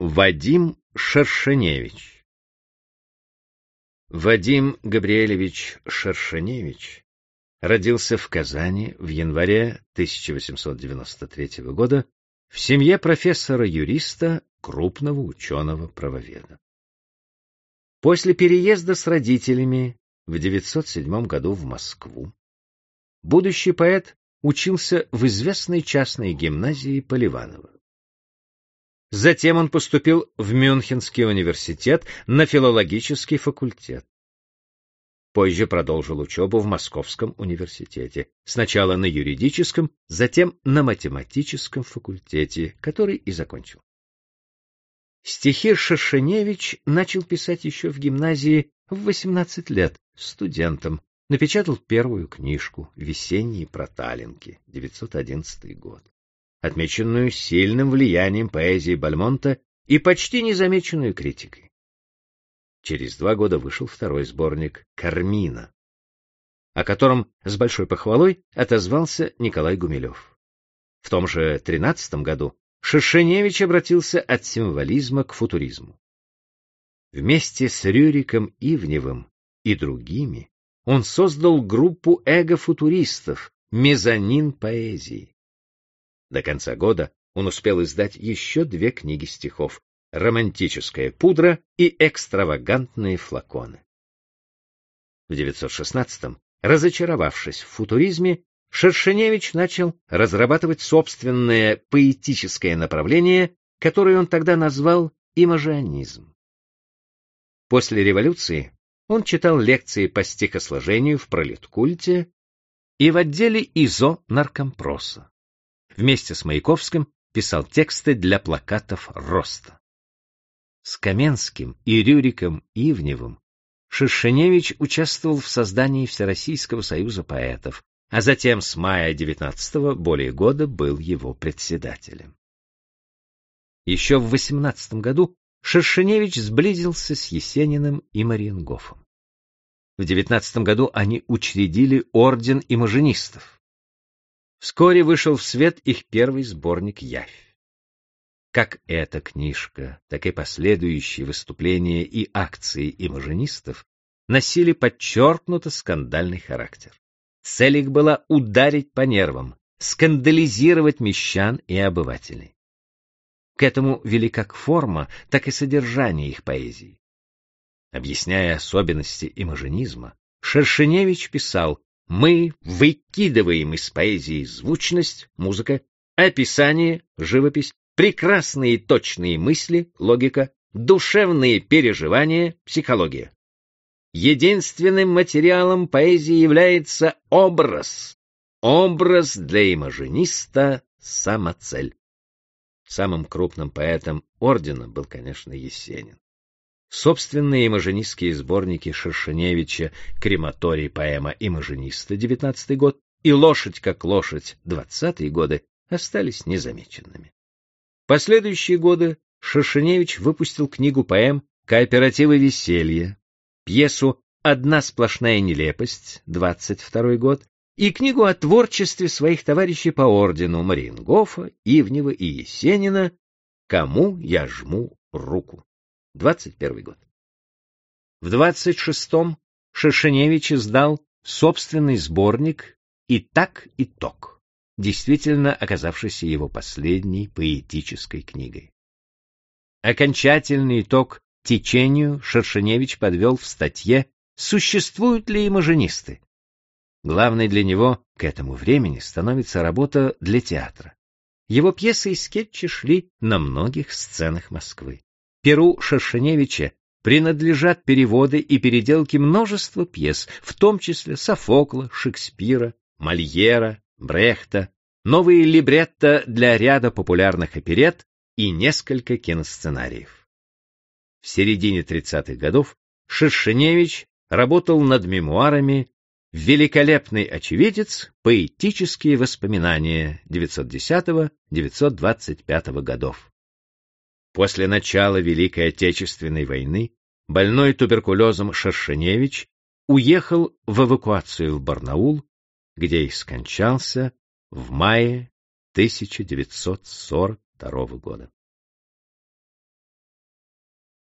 Вадим Шершеневич Вадим Габриэлевич Шершеневич родился в Казани в январе 1893 года в семье профессора-юриста, крупного ученого-правоведа. После переезда с родителями в 907 году в Москву будущий поэт учился в известной частной гимназии Поливанова. Затем он поступил в Мюнхенский университет на филологический факультет. Позже продолжил учебу в Московском университете, сначала на юридическом, затем на математическом факультете, который и закончил. Стихи Шершеневич начал писать еще в гимназии в 18 лет, студентом, напечатал первую книжку «Весенние проталинки», 911 год, отмеченную сильным влиянием поэзии Бальмонта и почти незамеченную критикой. Через два года вышел второй сборник «Кармина», о котором с большой похвалой отозвался Николай Гумилев. В том же тринадцатом году Шершеневич обратился от символизма к футуризму. Вместе с Рюриком Ивневым и другими он создал группу эго-футуристов «Мезонин поэзии». До конца года он успел издать еще две книги стихов «Романтическая пудра» и «Экстравагантные флаконы». В 916-м, разочаровавшись в футуризме, Шершеневич начал разрабатывать собственное поэтическое направление, которое он тогда назвал имажионизм. После революции он читал лекции по стихосложению в пролеткульте и в отделе ИЗО наркомпроса. Вместе с Маяковским писал тексты для плакатов Роста. С Каменским и Рюриком Ивневым Шершеневич участвовал в создании Всероссийского союза поэтов, а затем с мая 19-го более года был его председателем. Еще в 18 году Шершеневич сблизился с Есениным и Мариенгофом. В 19 году они учредили орден имажинистов. Вскоре вышел в свет их первый сборник «Явь». Как эта книжка, так и последующие выступления и акции имажинистов носили подчеркнуто скандальный характер. Цель их была ударить по нервам, скандализировать мещан и обывателей. К этому вели как форма, так и содержание их поэзии. Объясняя особенности имажинизма, Шершеневич писал «Мы выкидываем из поэзии звучность, музыка, описание, живопись, прекрасные точные мысли, логика, душевные переживания, психология. Единственным материалом поэзии является образ. Образ для имажиниста — самоцель. Самым крупным поэтом ордена был, конечно, Есенин. Собственные имажинистские сборники Шершеневича «Крематорий поэма имажиниста» 19 год и «Лошадь как лошадь» 20 годы остались незамеченными. Последующие годы Шершеневич выпустил книгу поэм «Кооперативы веселья», пьесу «Одна сплошная нелепость» 22 год и книгу о творчестве своих товарищей по ордену Мариенгофа, Ивнева и Есенина «Кому я жму руку». 21 год. В 26-м Шершеневич издал собственный сборник «И так, и ток», действительно оказавшийся его последней поэтической книгой. Окончательный итог течению Шершеневич подвел в статье «Существуют ли имажинисты?». Главной для него к этому времени становится работа для театра. Его пьесы и скетчи шли на многих сценах Москвы. Перу Шершеневича принадлежат переводы и переделки множества пьес, в том числе Софокла, Шекспира, Мольера, Брехта, новые либретто для ряда популярных оперет и несколько киносценариев. В середине 30-х годов Шершеневич работал над мемуарами «Великолепный очевидец. Поэтические воспоминания» 910-925 годов. После начала Великой Отечественной войны больной туберкулезом Шершеневич уехал в эвакуацию в Барнаул, где и скончался в мае 1942 года.